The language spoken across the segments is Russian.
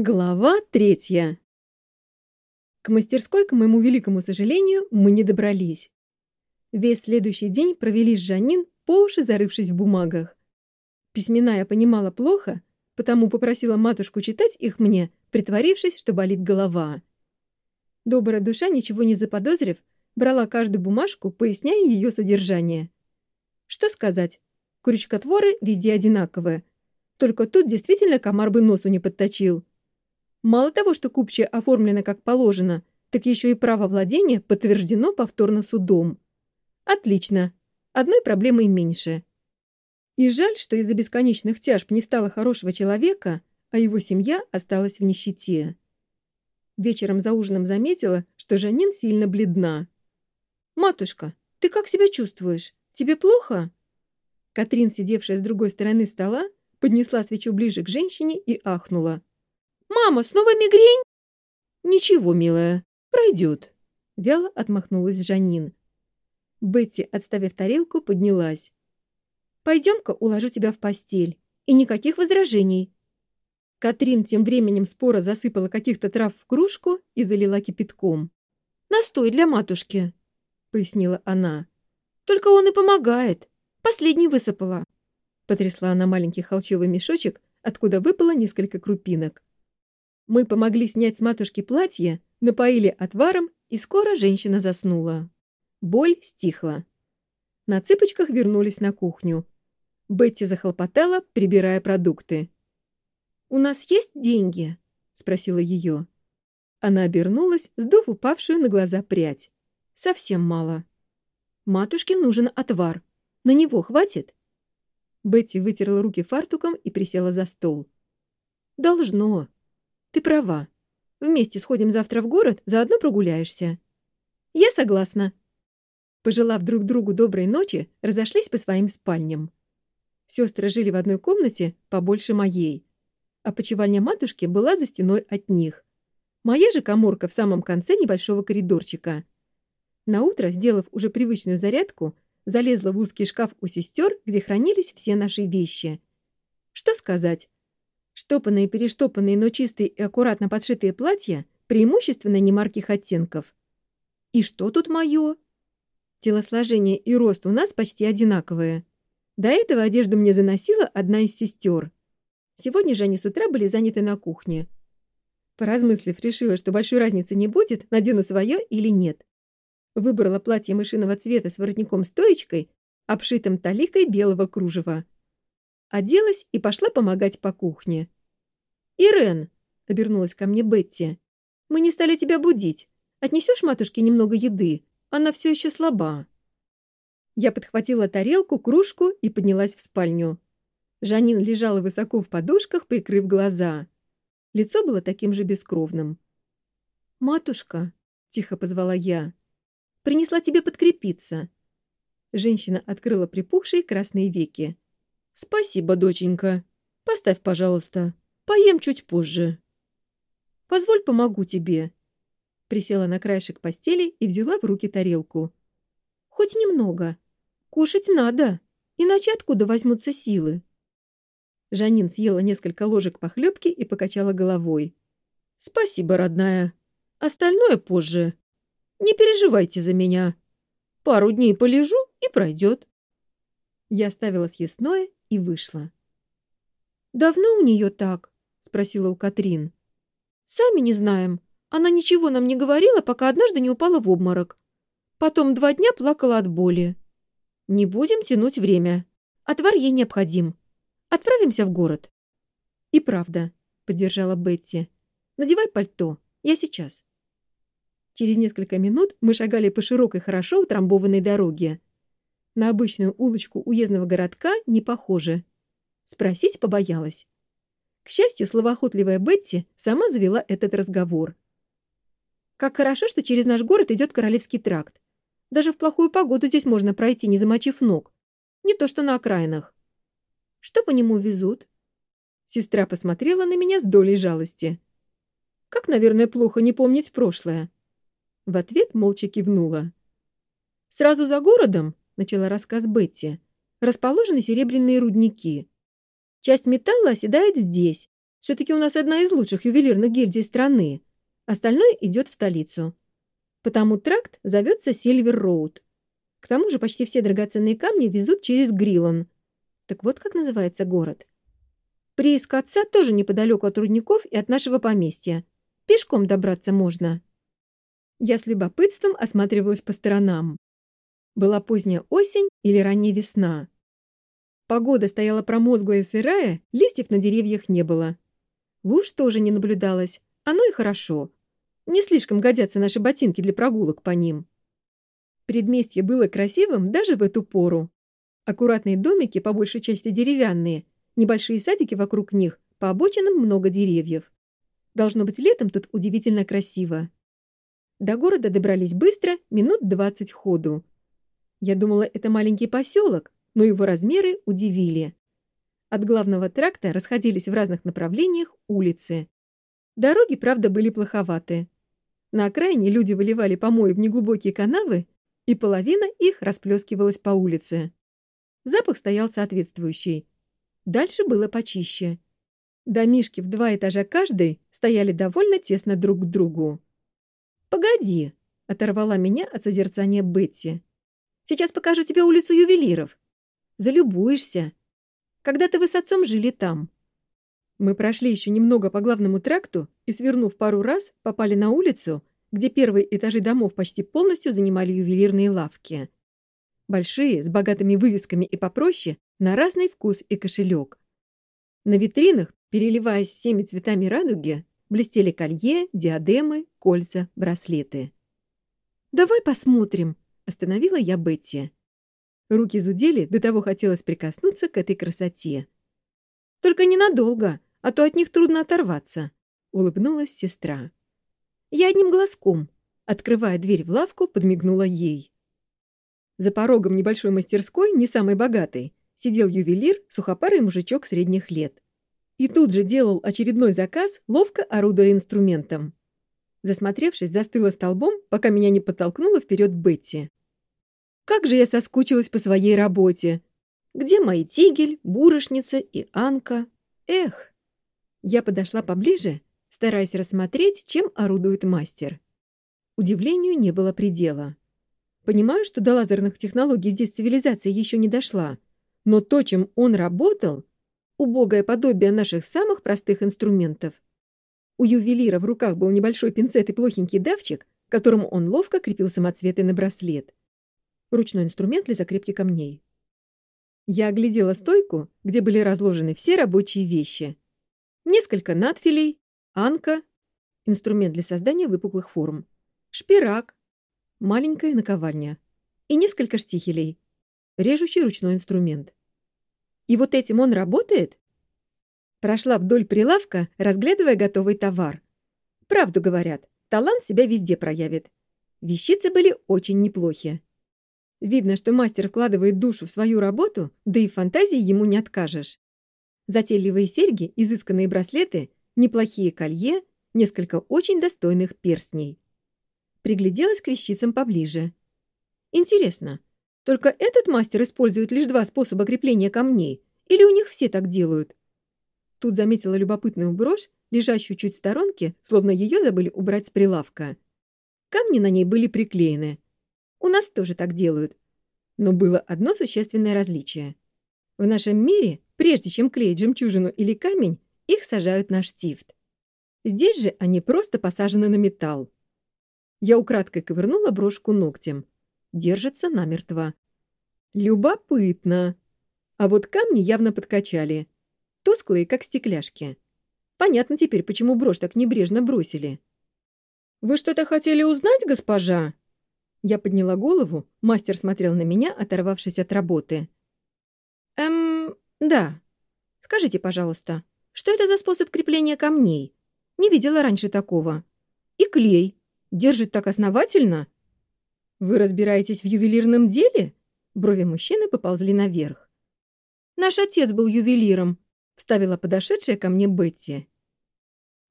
Глава третья. К мастерской, к моему великому сожалению, мы не добрались. Весь следующий день провели с Жанин, по уши зарывшись в бумагах. Письмена я понимала плохо, потому попросила матушку читать их мне, притворившись, что болит голова. Добрая душа, ничего не заподозрив, брала каждую бумажку, поясняя ее содержание. Что сказать? Крючкотворы везде одинаковые. Только тут действительно комар бы носу не подточил. — Мало того, что купчая оформлено как положено, так еще и право владения подтверждено повторно судом. Отлично. Одной проблемой меньше. И жаль, что из-за бесконечных тяжб не стало хорошего человека, а его семья осталась в нищете. Вечером за ужином заметила, что Жанин сильно бледна. «Матушка, ты как себя чувствуешь? Тебе плохо?» Катрин, сидевшая с другой стороны стола, поднесла свечу ближе к женщине и ахнула. «Мама, снова мигрень?» «Ничего, милая, пройдет», — вяло отмахнулась Жанин. Бетти, отставив тарелку, поднялась. «Пойдем-ка уложу тебя в постель. И никаких возражений». Катрин тем временем спора засыпала каких-то трав в кружку и залила кипятком. «Настой для матушки», — пояснила она. «Только он и помогает. Последний высыпала». Потрясла она маленький холчевый мешочек, откуда выпало несколько крупинок. Мы помогли снять с матушки платье, напоили отваром, и скоро женщина заснула. Боль стихла. На цыпочках вернулись на кухню. Бетти захлопотала, прибирая продукты. «У нас есть деньги?» — спросила ее. Она обернулась, сдув упавшую на глаза прядь. «Совсем мало. Матушке нужен отвар. На него хватит?» Бетти вытерла руки фартуком и присела за стол. «Должно. Ты права. Вместе сходим завтра в город, заодно прогуляешься. Я согласна. Пожелав друг другу доброй ночи, разошлись по своим спальням. Сестры жили в одной комнате, побольше моей. А почевальня матушки была за стеной от них. Моя же коморка в самом конце небольшого коридорчика. Наутро, сделав уже привычную зарядку, залезла в узкий шкаф у сестер, где хранились все наши вещи. Что сказать? Штопанные и перештопанные, но чистые и аккуратно подшитые платья преимущественно немарких оттенков. И что тут мое? Телосложение и рост у нас почти одинаковые. До этого одежду мне заносила одна из сестер. Сегодня же они с утра были заняты на кухне. Поразмыслив, решила, что большой разницы не будет, надену свое или нет. Выбрала платье мышиного цвета с воротником-стоечкой, обшитым таликой белого кружева. оделась и пошла помогать по кухне. «Ирен!» — обернулась ко мне Бетти. «Мы не стали тебя будить. Отнесешь матушке немного еды? Она все еще слаба». Я подхватила тарелку, кружку и поднялась в спальню. Жанин лежала высоко в подушках, прикрыв глаза. Лицо было таким же бескровным. «Матушка!» — тихо позвала я. «Принесла тебе подкрепиться». Женщина открыла припухшие красные веки. «Спасибо, доченька. Поставь, пожалуйста. Поем чуть позже». «Позволь, помогу тебе». Присела на краешек постели и взяла в руки тарелку. «Хоть немного. Кушать надо, иначе откуда возьмутся силы?» Жанин съела несколько ложек похлебки и покачала головой. «Спасибо, родная. Остальное позже. Не переживайте за меня. Пару дней полежу и пройдет». Я оставила съестное и вышла. «Давно у нее так?» — спросила у Катрин. «Сами не знаем. Она ничего нам не говорила, пока однажды не упала в обморок. Потом два дня плакала от боли. Не будем тянуть время. Отвар ей необходим. Отправимся в город». «И правда», — поддержала Бетти. «Надевай пальто. Я сейчас». Через несколько минут мы шагали по широкой, хорошо утрамбованной дороге на обычную улочку уездного городка не похоже. Спросить побоялась. К счастью, словоохотливая Бетти сама завела этот разговор. «Как хорошо, что через наш город идет Королевский тракт. Даже в плохую погоду здесь можно пройти, не замочив ног. Не то что на окраинах. Что по нему везут?» Сестра посмотрела на меня с долей жалости. «Как, наверное, плохо не помнить прошлое?» В ответ молча кивнула. «Сразу за городом?» начала рассказ Бетти. «Расположены серебряные рудники. Часть металла оседает здесь. Все-таки у нас одна из лучших ювелирных гильдий страны. Остальное идет в столицу. Потому тракт зовется Сильвер-Роуд. К тому же почти все драгоценные камни везут через Грилан. Так вот как называется город. Прииск отца тоже неподалеку от рудников и от нашего поместья. Пешком добраться можно». Я с любопытством осматривалась по сторонам. Была поздняя осень или ранняя весна. Погода стояла промозглая и сырая, листьев на деревьях не было. Луж тоже не наблюдалось, оно и хорошо. Не слишком годятся наши ботинки для прогулок по ним. Предместье было красивым даже в эту пору. Аккуратные домики, по большей части деревянные, небольшие садики вокруг них, по обочинам много деревьев. Должно быть, летом тут удивительно красиво. До города добрались быстро, минут двадцать ходу. Я думала, это маленький поселок, но его размеры удивили. От главного тракта расходились в разных направлениях улицы. Дороги, правда, были плоховаты. На окраине люди выливали помои в неглубокие канавы, и половина их расплескивалась по улице. Запах стоял соответствующий. Дальше было почище. Домишки в два этажа каждый стояли довольно тесно друг к другу. «Погоди!» — оторвала меня от созерцания Бетти. «Сейчас покажу тебе улицу ювелиров. Залюбуешься. Когда-то вы с отцом жили там». Мы прошли еще немного по главному тракту и, свернув пару раз, попали на улицу, где первые этажи домов почти полностью занимали ювелирные лавки. Большие, с богатыми вывесками и попроще, на разный вкус и кошелек. На витринах, переливаясь всеми цветами радуги, блестели колье, диадемы, кольца, браслеты. «Давай посмотрим», — остановила я Бетти. Руки зудели до того хотелось прикоснуться к этой красоте. «Только ненадолго, а то от них трудно оторваться», — улыбнулась сестра. Я одним глазком, открывая дверь в лавку, подмигнула ей. За порогом небольшой мастерской, не самой богатой, сидел ювелир, сухопарый мужичок средних лет. И тут же делал очередной заказ, ловко орудуя инструментом. Засмотревшись, застыла столбом, пока меня не подтолкнула вперед Бетти как же я соскучилась по своей работе. Где мои тигель, бурышница и анка? Эх! Я подошла поближе, стараясь рассмотреть, чем орудует мастер. Удивлению не было предела. Понимаю, что до лазерных технологий здесь цивилизация еще не дошла, но то, чем он работал, убогое подобие наших самых простых инструментов. У ювелира в руках был небольшой пинцет и плохенький давчик, которому он ловко крепил самоцветы на браслет ручной инструмент для закрепки камней. Я оглядела стойку, где были разложены все рабочие вещи. Несколько надфилей, анка, инструмент для создания выпуклых форм, шпирак, маленькая наковальня и несколько штихелей, режущий ручной инструмент. И вот этим он работает? Прошла вдоль прилавка, разглядывая готовый товар. Правду говорят, талант себя везде проявит. Вещицы были очень неплохи. Видно, что мастер вкладывает душу в свою работу, да и фантазии ему не откажешь. Затейливые серьги, изысканные браслеты неплохие колье, несколько очень достойных перстней. Пригляделась к вещицам поближе. Интересно, только этот мастер использует лишь два способа крепления камней, или у них все так делают? Тут заметила любопытную брошь, лежащую чуть в сторонке, словно ее забыли убрать с прилавка. Камни на ней были приклеены. У нас тоже так делают. Но было одно существенное различие. В нашем мире, прежде чем клеить жемчужину или камень, их сажают на штифт. Здесь же они просто посажены на металл. Я украдкой ковырнула брошку ногтем. Держится намертво. Любопытно. А вот камни явно подкачали. Тусклые, как стекляшки. Понятно теперь, почему брошь так небрежно бросили. «Вы что-то хотели узнать, госпожа?» Я подняла голову, мастер смотрел на меня, оторвавшись от работы. «Эм, да. Скажите, пожалуйста, что это за способ крепления камней? Не видела раньше такого. И клей. Держит так основательно. Вы разбираетесь в ювелирном деле? Брови мужчины поползли наверх. Наш отец был ювелиром, вставила подошедшая ко мне Бетти.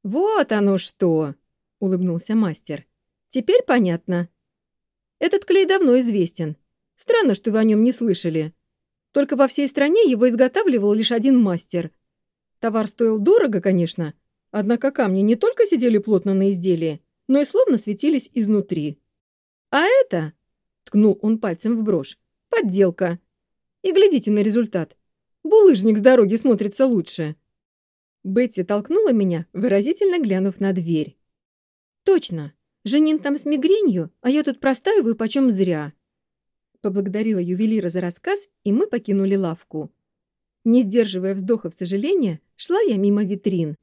Вот оно что, улыбнулся мастер. Теперь понятно. Этот клей давно известен. Странно, что вы о нем не слышали. Только во всей стране его изготавливал лишь один мастер. Товар стоил дорого, конечно, однако камни не только сидели плотно на изделии, но и словно светились изнутри. «А это...» — ткнул он пальцем в брошь. «Подделка. И глядите на результат. Булыжник с дороги смотрится лучше». Бетти толкнула меня, выразительно глянув на дверь. «Точно. Женин там с мигренью, а я тут простаиваю почем зря». Поблагодарила ювелира за рассказ, и мы покинули лавку. Не сдерживая вздохов сожаления, шла я мимо витрин.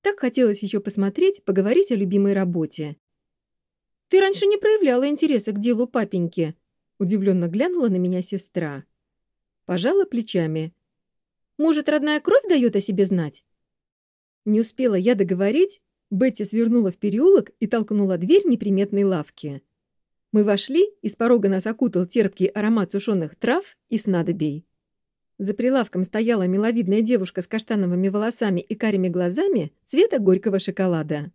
Так хотелось еще посмотреть, поговорить о любимой работе. «Ты раньше не проявляла интереса к делу папеньки», — удивленно глянула на меня сестра. Пожала плечами. «Может, родная кровь дает о себе знать?» Не успела я договорить, Бетти свернула в переулок и толкнула дверь неприметной лавки. Мы вошли, и с порога нас окутал терпкий аромат сушеных трав и снадобий. За прилавком стояла миловидная девушка с каштановыми волосами и карими глазами цвета горького шоколада.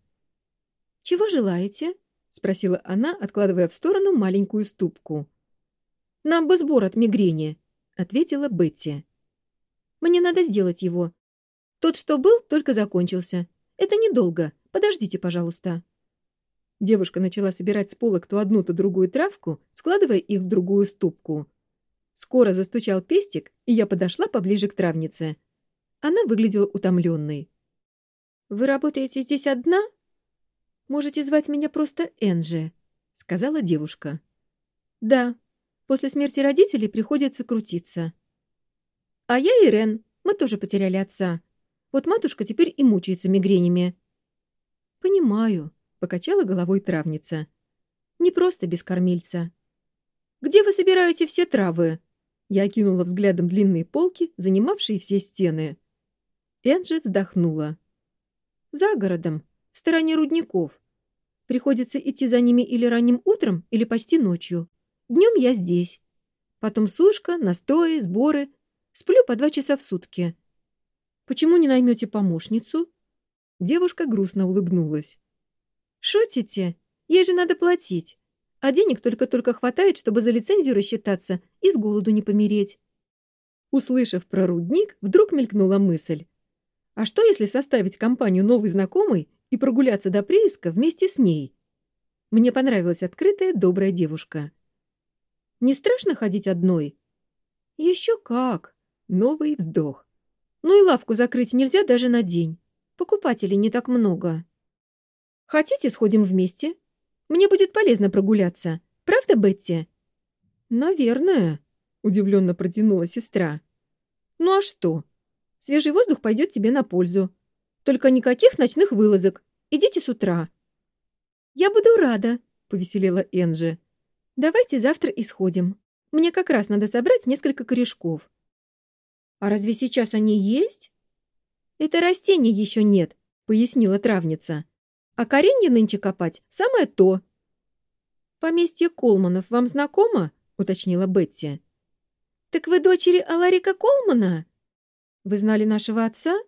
«Чего желаете?» — спросила она, откладывая в сторону маленькую ступку. «Нам бы сбор от мигрени», — ответила Бетти. «Мне надо сделать его. Тот, что был, только закончился. Это недолго. Подождите, пожалуйста». Девушка начала собирать с полок то одну, то другую травку, складывая их в другую ступку. Скоро застучал пестик, и я подошла поближе к травнице. Она выглядела утомленной. «Вы работаете здесь одна? Можете звать меня просто Энджи», — сказала девушка. «Да, после смерти родителей приходится крутиться». «А я Ирен, мы тоже потеряли отца. Вот матушка теперь и мучается мигренями. «Понимаю», — покачала головой травница. «Не просто без кормильца». «Где вы собираете все травы?» Я окинула взглядом длинные полки, занимавшие все стены. Энджи вздохнула. «За городом, в стороне рудников. Приходится идти за ними или ранним утром, или почти ночью. Днем я здесь. Потом сушка, настои, сборы. Сплю по два часа в сутки. Почему не наймете помощницу?» девушка грустно улыбнулась. «Шутите? Ей же надо платить. А денег только-только хватает, чтобы за лицензию рассчитаться и с голоду не помереть». Услышав про рудник, вдруг мелькнула мысль. «А что, если составить компанию новой знакомой и прогуляться до прииска вместе с ней?» Мне понравилась открытая, добрая девушка. «Не страшно ходить одной?» «Еще как!» Новый вздох. «Ну и лавку закрыть нельзя даже на день». Покупателей не так много. Хотите, сходим вместе? Мне будет полезно прогуляться. Правда, Бетти? Наверное, удивленно протянула сестра. Ну а что? Свежий воздух пойдет тебе на пользу. Только никаких ночных вылазок. Идите с утра. Я буду рада, повеселела Энджи. Давайте завтра исходим. Мне как раз надо собрать несколько корешков. А разве сейчас они есть? «Это растение еще нет», — пояснила травница. «А коренья нынче копать самое то». «Поместье Колманов вам знакомо?» — уточнила Бетти. «Так вы дочери Аларика Колмана?» «Вы знали нашего отца?»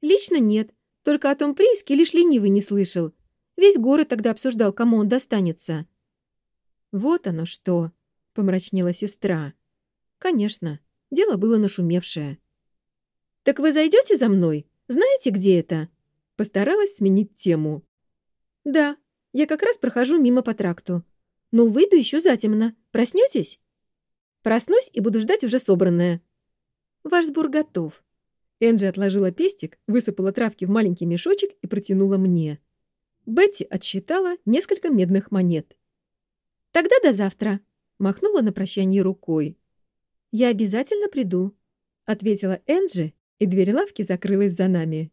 «Лично нет, только о том прииске лишь ленивый не слышал. Весь город тогда обсуждал, кому он достанется». «Вот оно что!» — помрачнела сестра. «Конечно, дело было нашумевшее». Так вы зайдете за мной? Знаете, где это?» Постаралась сменить тему. «Да, я как раз прохожу мимо по тракту. Но выйду еще затемно. Проснетесь?» «Проснусь и буду ждать уже собранное». «Ваш сбор готов». Энджи отложила пестик, высыпала травки в маленький мешочек и протянула мне. Бетти отсчитала несколько медных монет. «Тогда до завтра», — махнула на прощание рукой. «Я обязательно приду», — ответила Энджи и дверь лавки закрылась за нами.